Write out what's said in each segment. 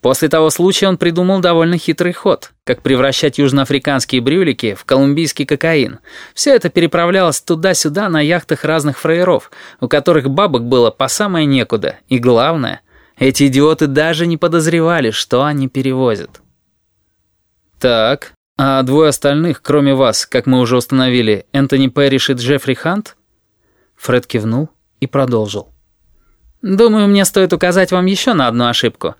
После того случая он придумал довольно хитрый ход, как превращать южноафриканские брюлики в колумбийский кокаин. Все это переправлялось туда-сюда на яхтах разных фраеров, у которых бабок было по самое некуда. И главное, эти идиоты даже не подозревали, что они перевозят. «Так, а двое остальных, кроме вас, как мы уже установили, Энтони Пэриш и Джеффри Хант?» Фред кивнул и продолжил. «Думаю, мне стоит указать вам еще на одну ошибку».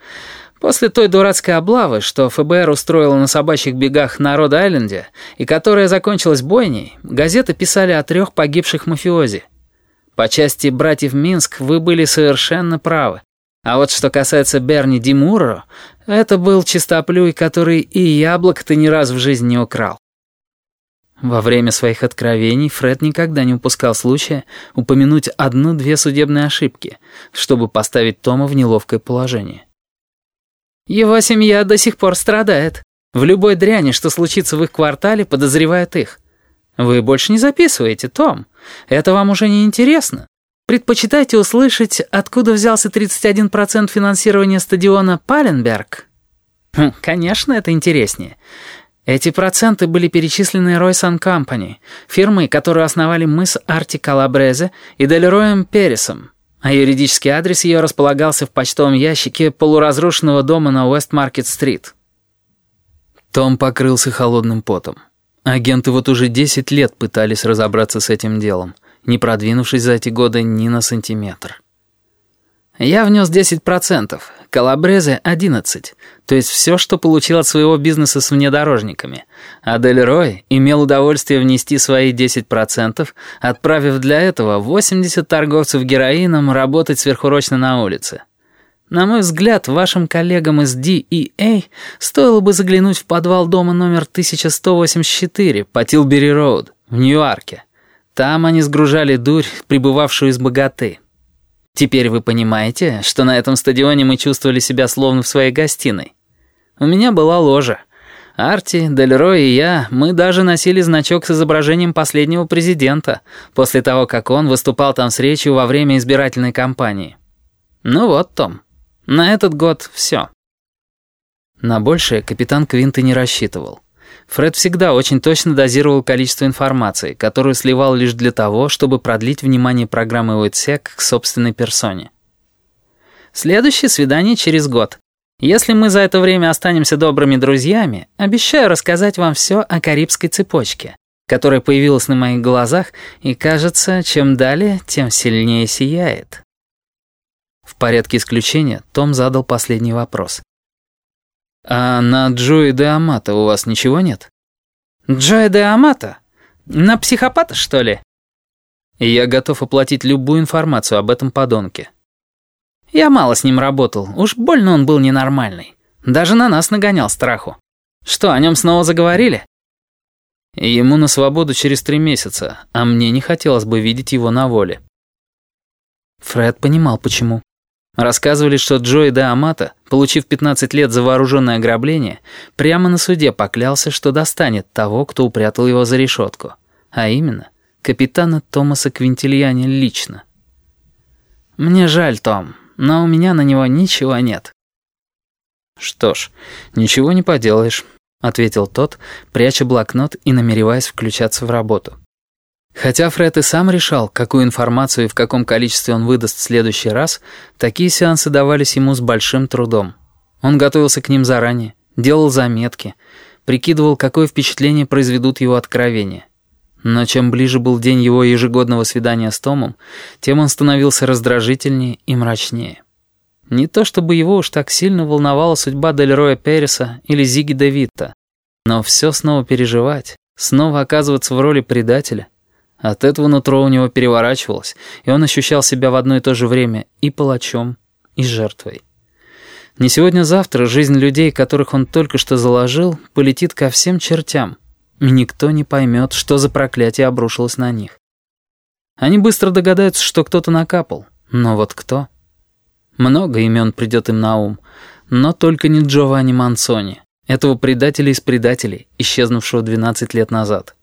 После той дурацкой облавы, что ФБР устроило на собачьих бегах на Род-Айленде, и которая закончилась бойней, газеты писали о трех погибших мафиози. По части «Братьев Минск» вы были совершенно правы. А вот что касается Берни Димуро, это был чистоплюй, который и яблоко-то ни разу в жизни не украл. Во время своих откровений Фред никогда не упускал случая упомянуть одну-две судебные ошибки, чтобы поставить Тома в неловкое положение. Его семья до сих пор страдает. В любой дряни, что случится в их квартале, подозревают их. Вы больше не записываете, Том. Это вам уже не интересно. Предпочитаете услышать, откуда взялся 31% финансирования стадиона Паленберг? Хм, конечно, это интереснее. Эти проценты были перечислены Ройсан Company, фирмой, которую основали мы с Арти Калабрезе и Делероем Пересом а юридический адрес ее располагался в почтовом ящике полуразрушенного дома на Уэст-Маркет-стрит. Том покрылся холодным потом. Агенты вот уже 10 лет пытались разобраться с этим делом, не продвинувшись за эти годы ни на сантиметр. Я внес 10%, Калабрезе — 11%, то есть все, что получил от своего бизнеса с внедорожниками. А Дель Рой имел удовольствие внести свои 10%, отправив для этого 80 торговцев героином работать сверхурочно на улице. На мой взгляд, вашим коллегам из DEA стоило бы заглянуть в подвал дома номер 1184 по Тилбери-Роуд в Нью-Йорке. Там они сгружали дурь, прибывавшую из богаты. Теперь вы понимаете, что на этом стадионе мы чувствовали себя словно в своей гостиной. У меня была ложа. Арти, Дельрой и я, мы даже носили значок с изображением последнего президента, после того, как он выступал там с речью во время избирательной кампании. Ну вот, Том, на этот год все. На большее капитан Квинта не рассчитывал. Фред всегда очень точно дозировал количество информации, которую сливал лишь для того, чтобы продлить внимание программы УИТСЕК к собственной персоне. Следующее свидание через год. Если мы за это время останемся добрыми друзьями, обещаю рассказать вам все о Карибской цепочке, которая появилась на моих глазах и, кажется, чем далее, тем сильнее сияет. В порядке исключения Том задал последний вопрос. «А на Джои де Амата у вас ничего нет?» «Джои де Амата? На психопата, что ли?» «Я готов оплатить любую информацию об этом подонке». «Я мало с ним работал, уж больно он был ненормальный. Даже на нас нагонял страху. Что, о нем снова заговорили?» Ему на свободу через три месяца, а мне не хотелось бы видеть его на воле. Фред понимал, почему. Рассказывали, что Джои де Амата, получив 15 лет за вооруженное ограбление, прямо на суде поклялся, что достанет того, кто упрятал его за решетку. А именно, капитана Томаса Квинтильяни лично. «Мне жаль, Том, но у меня на него ничего нет». «Что ж, ничего не поделаешь», — ответил тот, пряча блокнот и намереваясь включаться в работу. Хотя Фред и сам решал, какую информацию и в каком количестве он выдаст в следующий раз, такие сеансы давались ему с большим трудом. Он готовился к ним заранее, делал заметки, прикидывал, какое впечатление произведут его откровения. Но чем ближе был день его ежегодного свидания с Томом, тем он становился раздражительнее и мрачнее. Не то чтобы его уж так сильно волновала судьба Дельроя Переса или Зиги Девитта, но все снова переживать, снова оказываться в роли предателя — от этого нутро у него переворачивалось, и он ощущал себя в одно и то же время и палачом, и жертвой. Не сегодня-завтра жизнь людей, которых он только что заложил, полетит ко всем чертям, и никто не поймет, что за проклятие обрушилось на них. Они быстро догадаются, что кто-то накапал, но вот кто? Много имен придет им на ум, но только не Джованни Мансони, этого предателя из предателей, исчезнувшего 12 лет назад.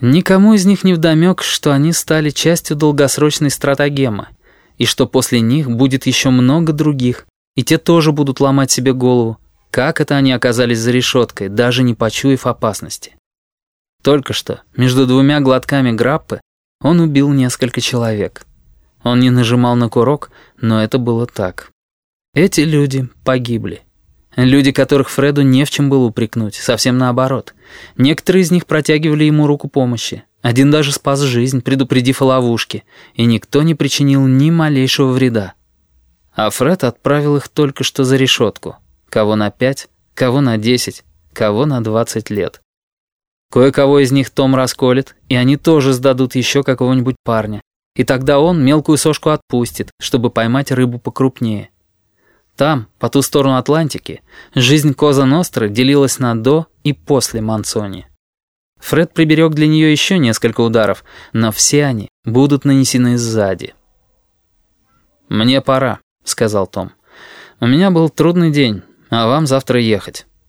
Никому из них не вдомек, что они стали частью долгосрочной стратагемы, и что после них будет еще много других, и те тоже будут ломать себе голову. Как это они оказались за решеткой, даже не почуяв опасности? Только что, между двумя глотками граппы, он убил несколько человек. Он не нажимал на курок, но это было так. Эти люди погибли. Люди, которых Фреду не в чем было упрекнуть, совсем наоборот. Некоторые из них протягивали ему руку помощи. Один даже спас жизнь, предупредив о ловушке, и никто не причинил ни малейшего вреда. А Фред отправил их только что за решетку. Кого на пять, кого на десять, кого на двадцать лет. Кое-кого из них Том расколет, и они тоже сдадут еще какого-нибудь парня. И тогда он мелкую сошку отпустит, чтобы поймать рыбу покрупнее. Там, по ту сторону Атлантики, жизнь Коза Ностры делилась на «до» и «после» Мансони. Фред приберег для нее еще несколько ударов, но все они будут нанесены сзади. «Мне пора», — сказал Том. «У меня был трудный день, а вам завтра ехать».